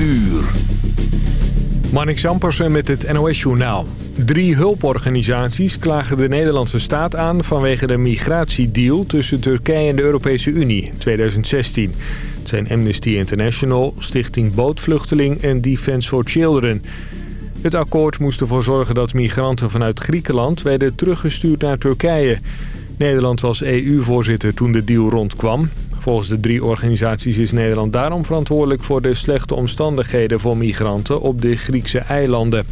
uur. Zampersen met het NOS-journaal. Drie hulporganisaties klagen de Nederlandse staat aan... vanwege de migratiedeal tussen Turkije en de Europese Unie 2016. Het zijn Amnesty International, Stichting Bootvluchteling en Defence for Children. Het akkoord moest ervoor zorgen dat migranten vanuit Griekenland... werden teruggestuurd naar Turkije. Nederland was EU-voorzitter toen de deal rondkwam. Volgens de drie organisaties is Nederland daarom verantwoordelijk voor de slechte omstandigheden voor migranten op de Griekse eilanden.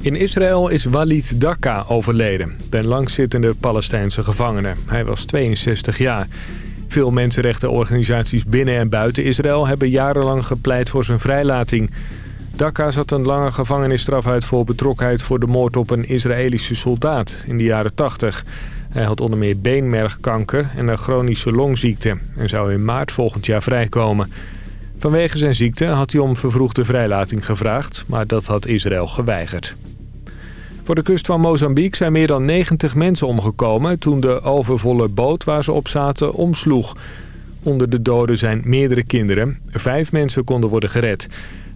In Israël is Walid Dakka overleden, de langzittende Palestijnse gevangene. Hij was 62 jaar. Veel mensenrechtenorganisaties binnen en buiten Israël hebben jarenlang gepleit voor zijn vrijlating. Dakka zat een lange gevangenisstraf uit voor betrokkenheid voor de moord op een Israëlische soldaat in de jaren 80. Hij had onder meer beenmergkanker en een chronische longziekte en zou in maart volgend jaar vrijkomen. Vanwege zijn ziekte had hij om vervroegde vrijlating gevraagd, maar dat had Israël geweigerd. Voor de kust van Mozambique zijn meer dan 90 mensen omgekomen toen de overvolle boot waar ze op zaten omsloeg. Onder de doden zijn meerdere kinderen. Vijf mensen konden worden gered.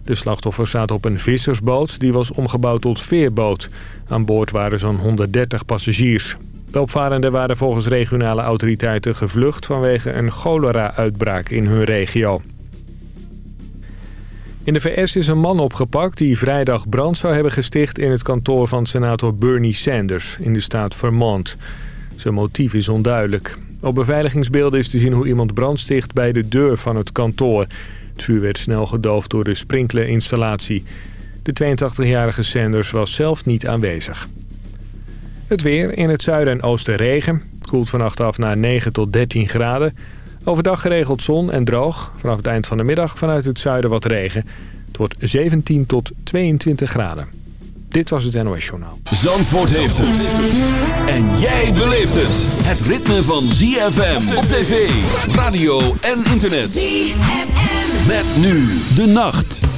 De slachtoffers zaten op een vissersboot die was omgebouwd tot veerboot. Aan boord waren zo'n 130 passagiers. De opvarenden waren volgens regionale autoriteiten gevlucht vanwege een cholera-uitbraak in hun regio. In de VS is een man opgepakt die vrijdag brand zou hebben gesticht in het kantoor van senator Bernie Sanders in de staat Vermont. Zijn motief is onduidelijk. Op beveiligingsbeelden is te zien hoe iemand brand sticht bij de deur van het kantoor. Het vuur werd snel gedoofd door de sprinklerinstallatie. De 82-jarige Sanders was zelf niet aanwezig. Het weer in het zuiden en oosten regen. Koelt vannacht af naar 9 tot 13 graden. Overdag geregeld zon en droog. Vanaf het eind van de middag vanuit het zuiden wat regen. Het wordt 17 tot 22 graden. Dit was het NOS Journaal. Zandvoort heeft het. En jij beleeft het. Het ritme van ZFM op tv, radio en internet. ZFM. Met nu de nacht.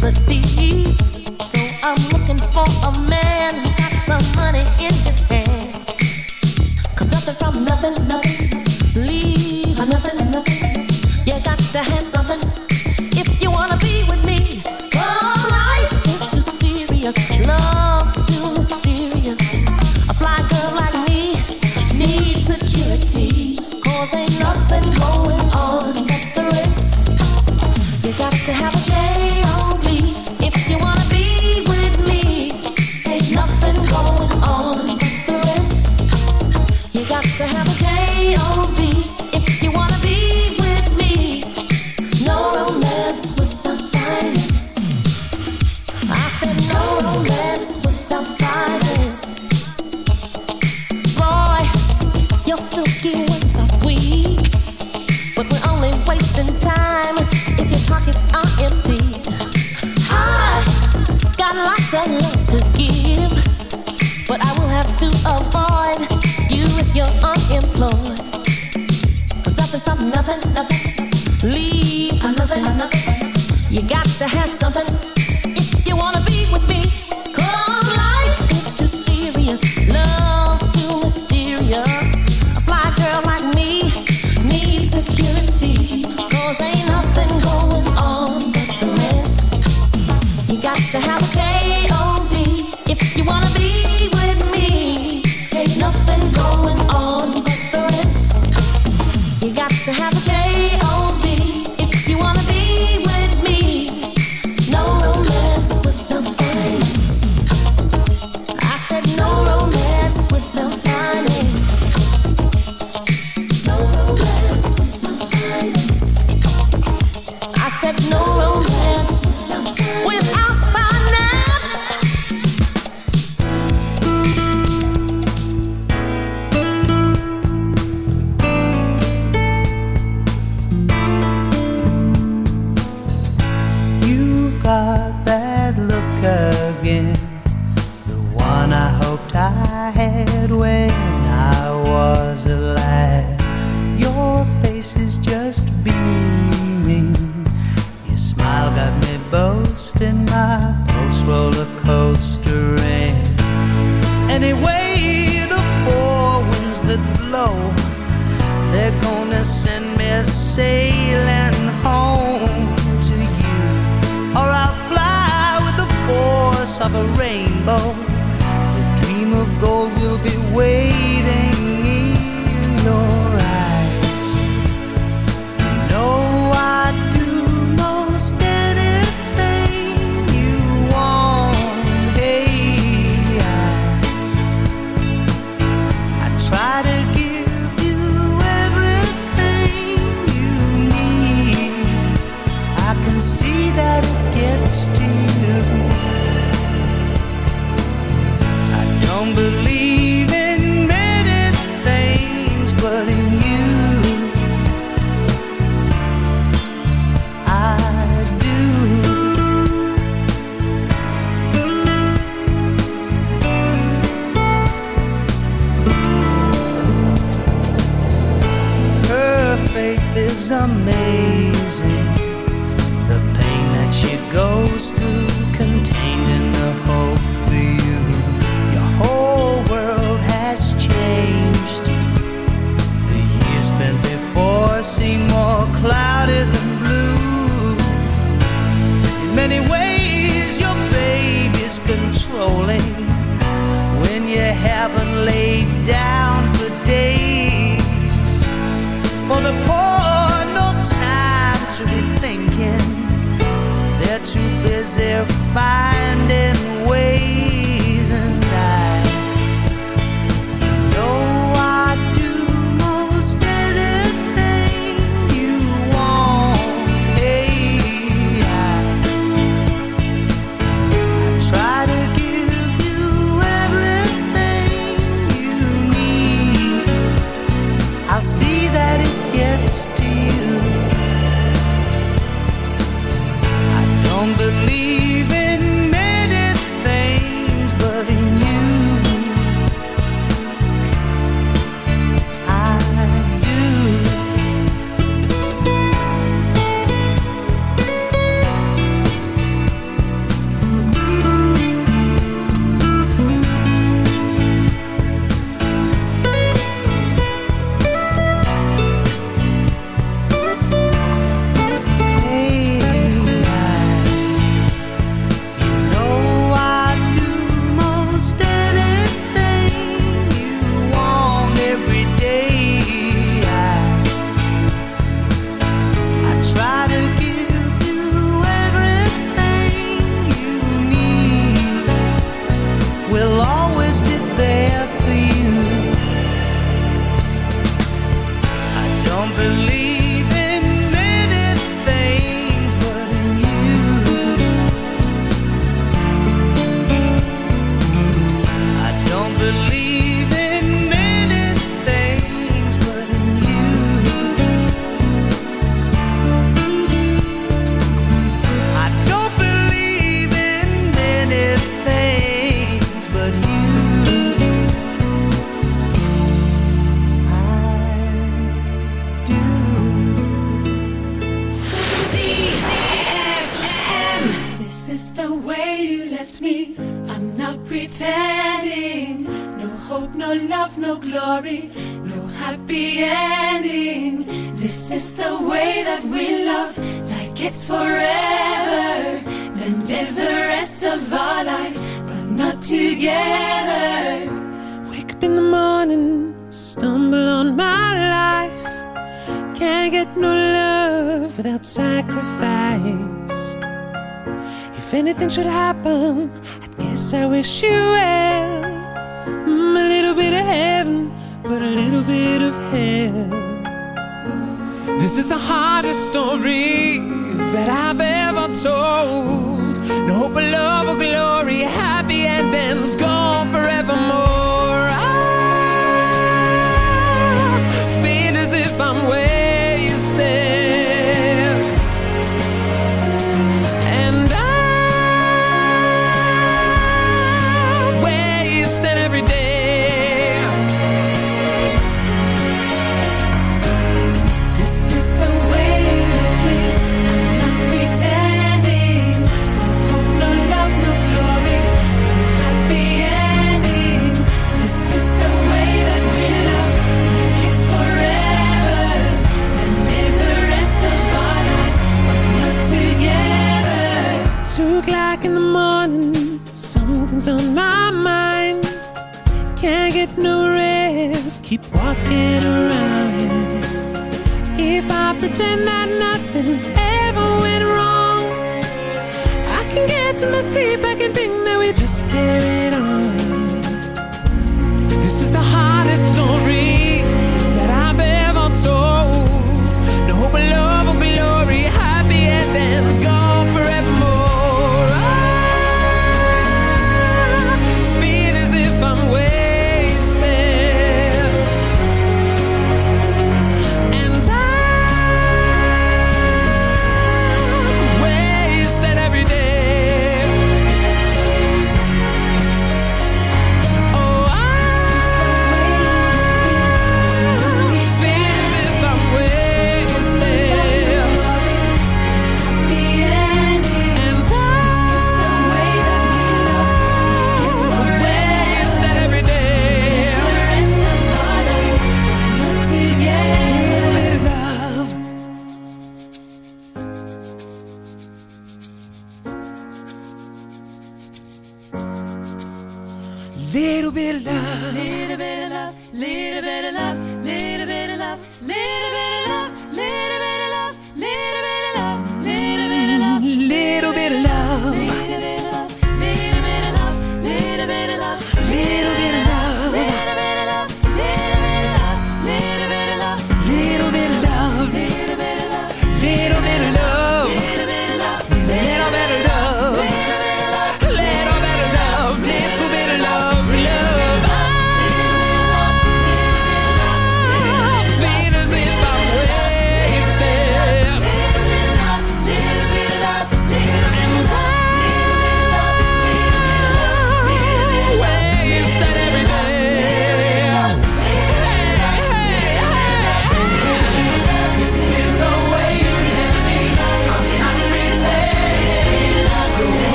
liberty. So I'm looking for a man who's got some money in his hand.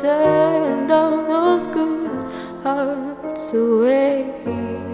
turned all those good hearts away.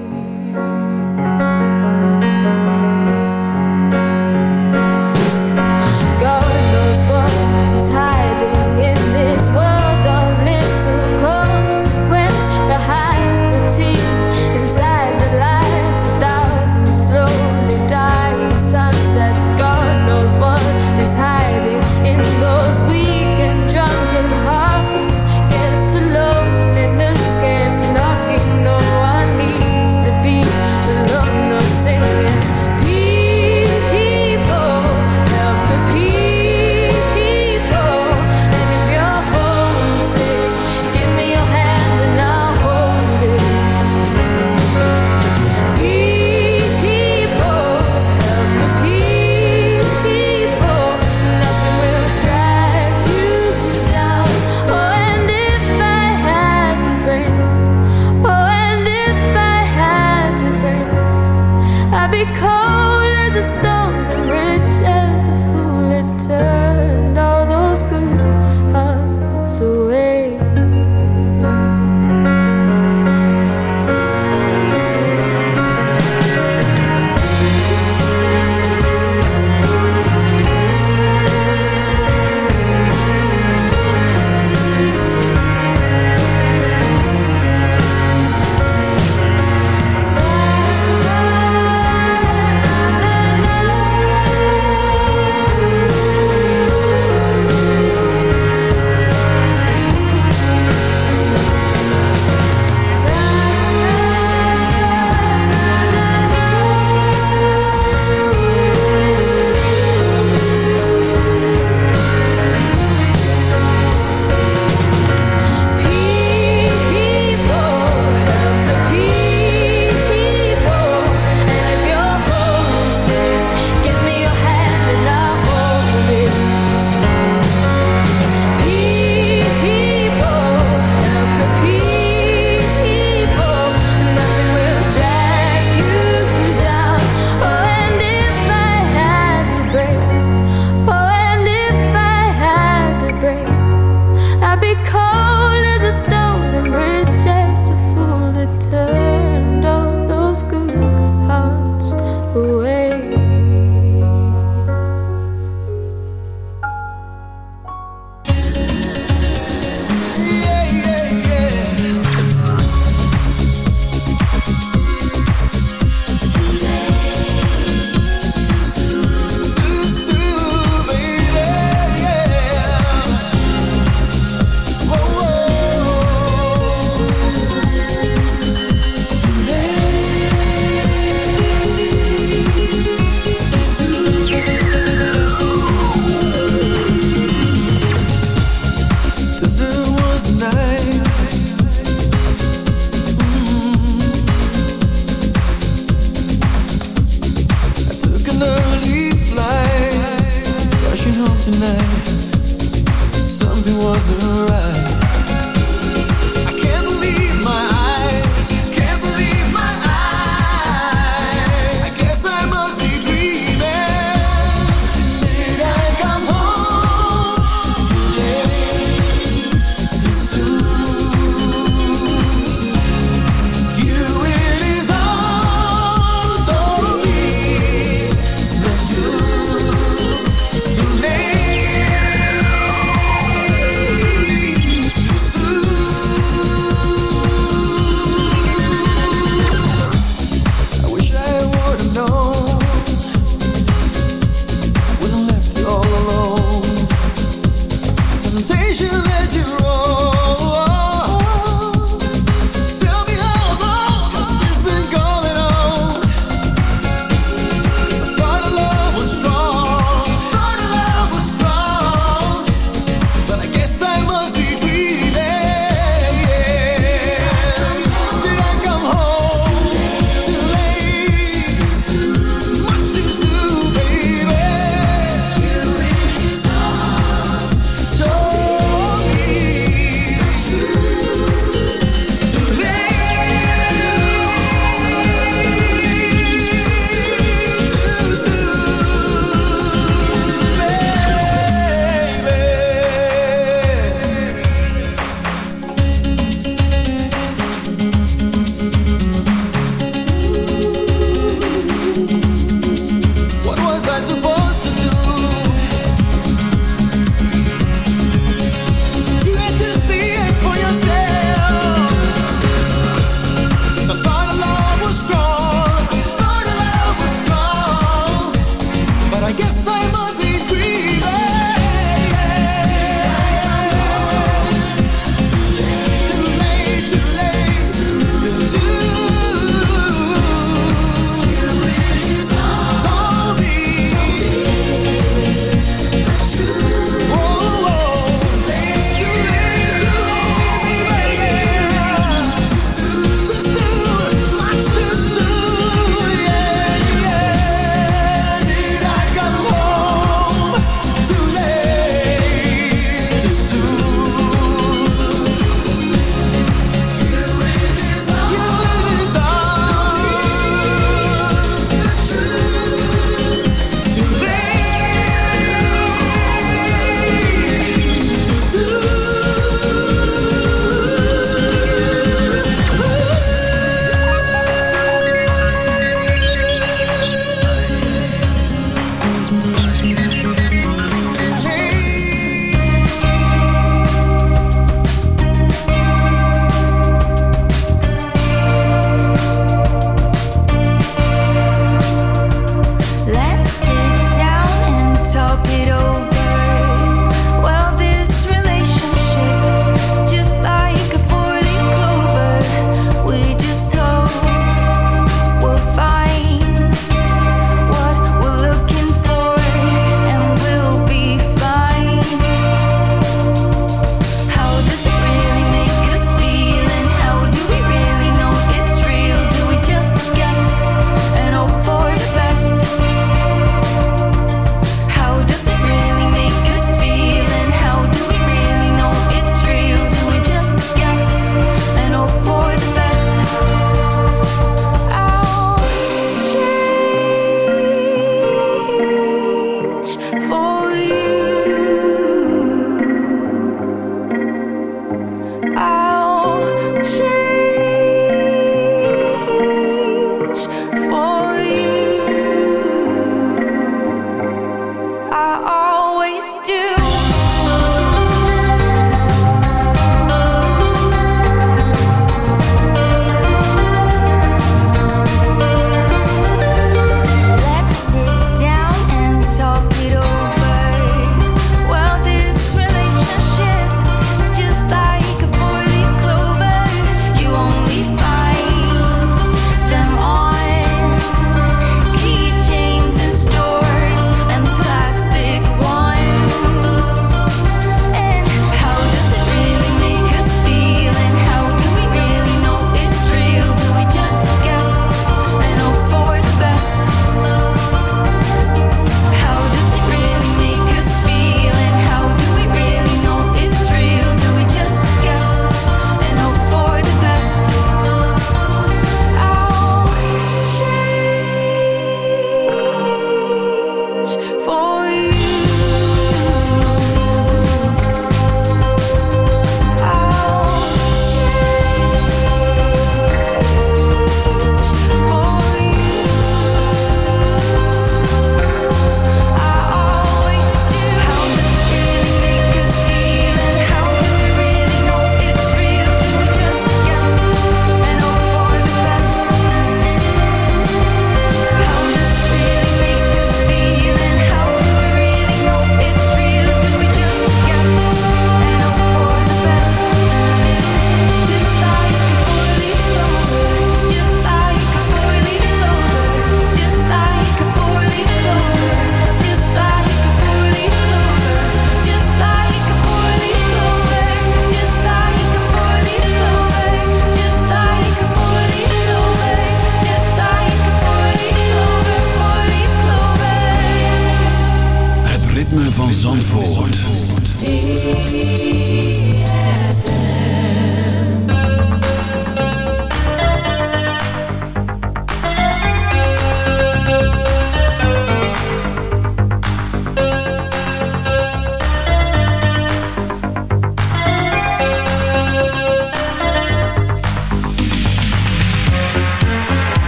shit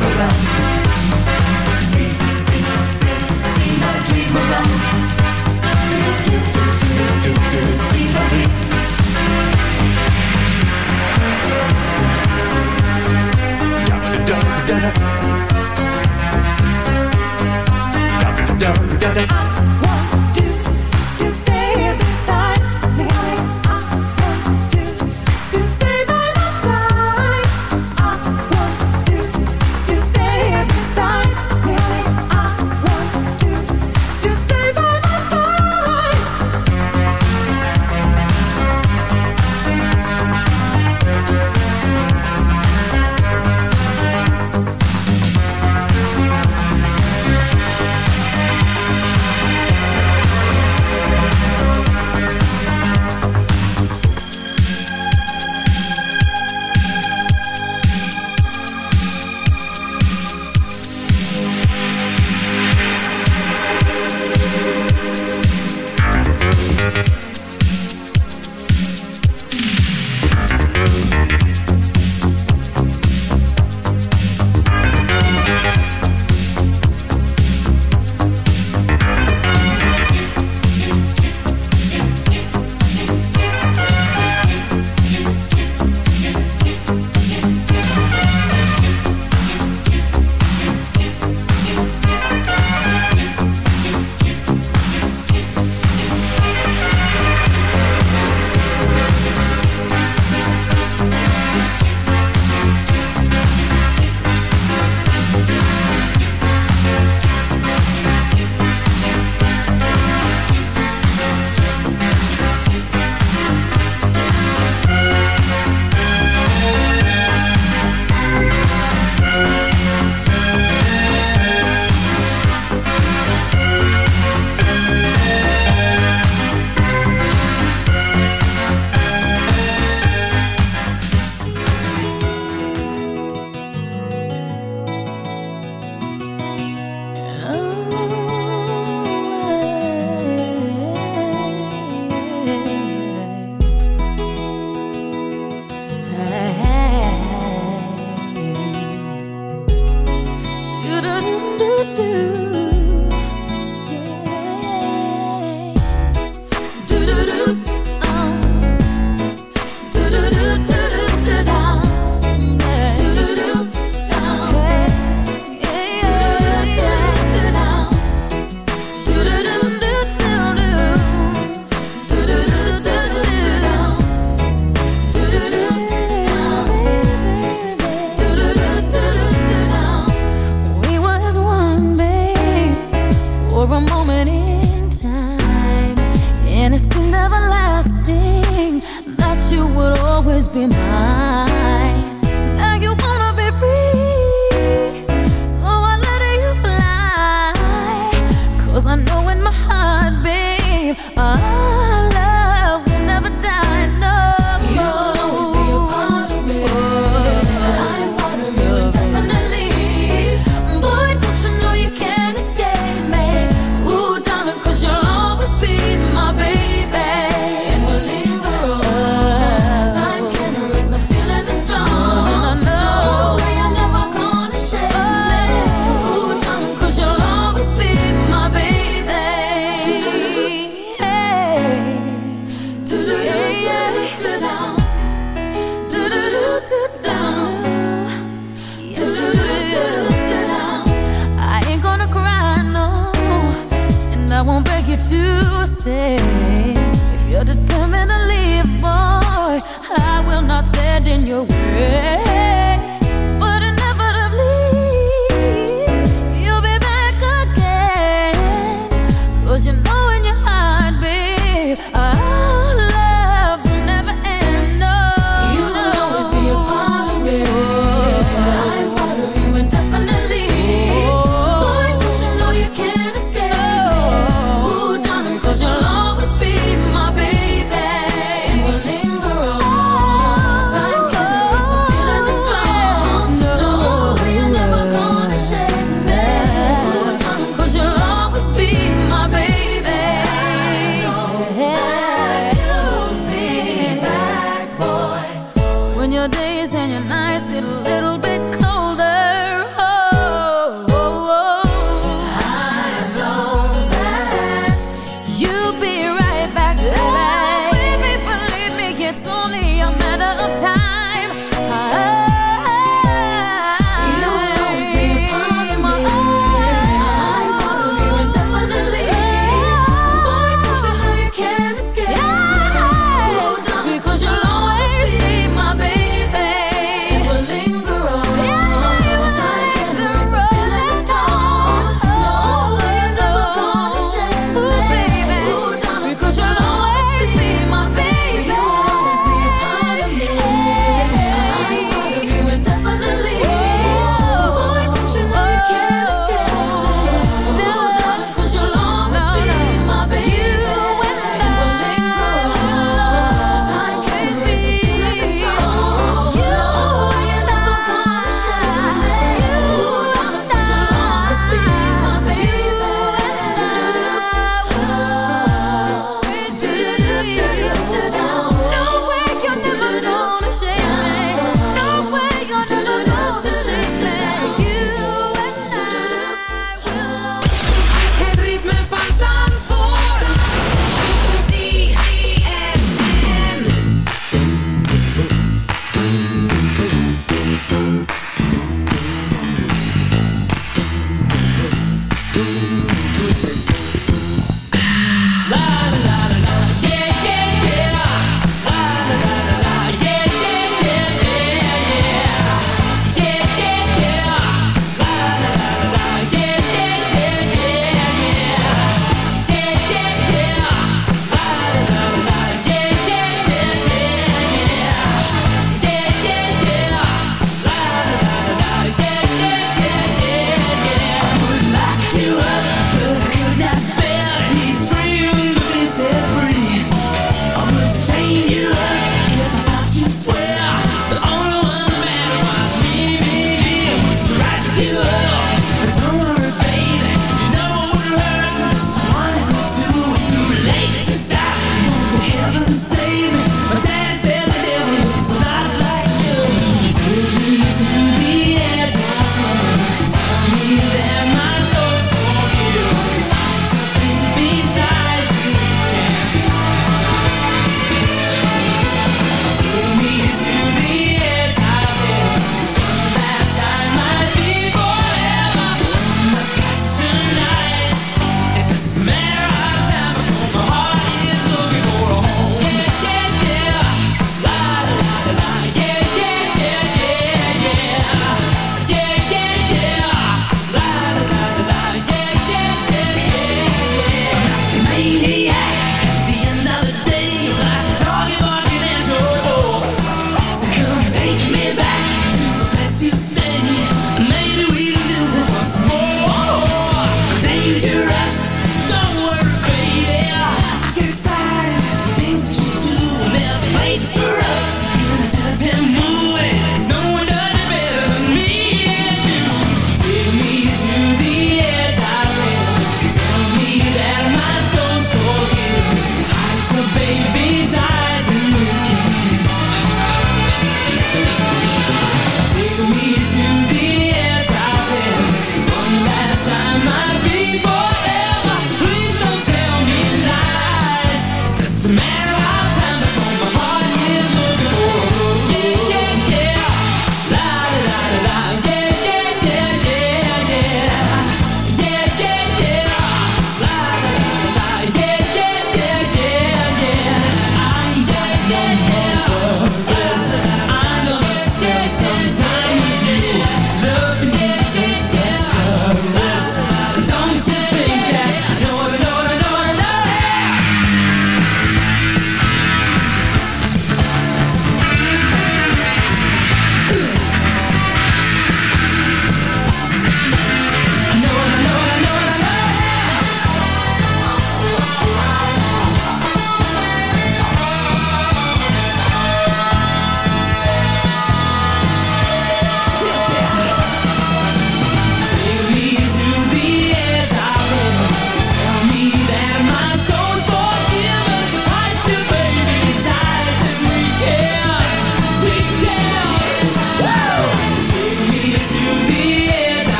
da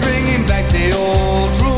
bringing back the old rules.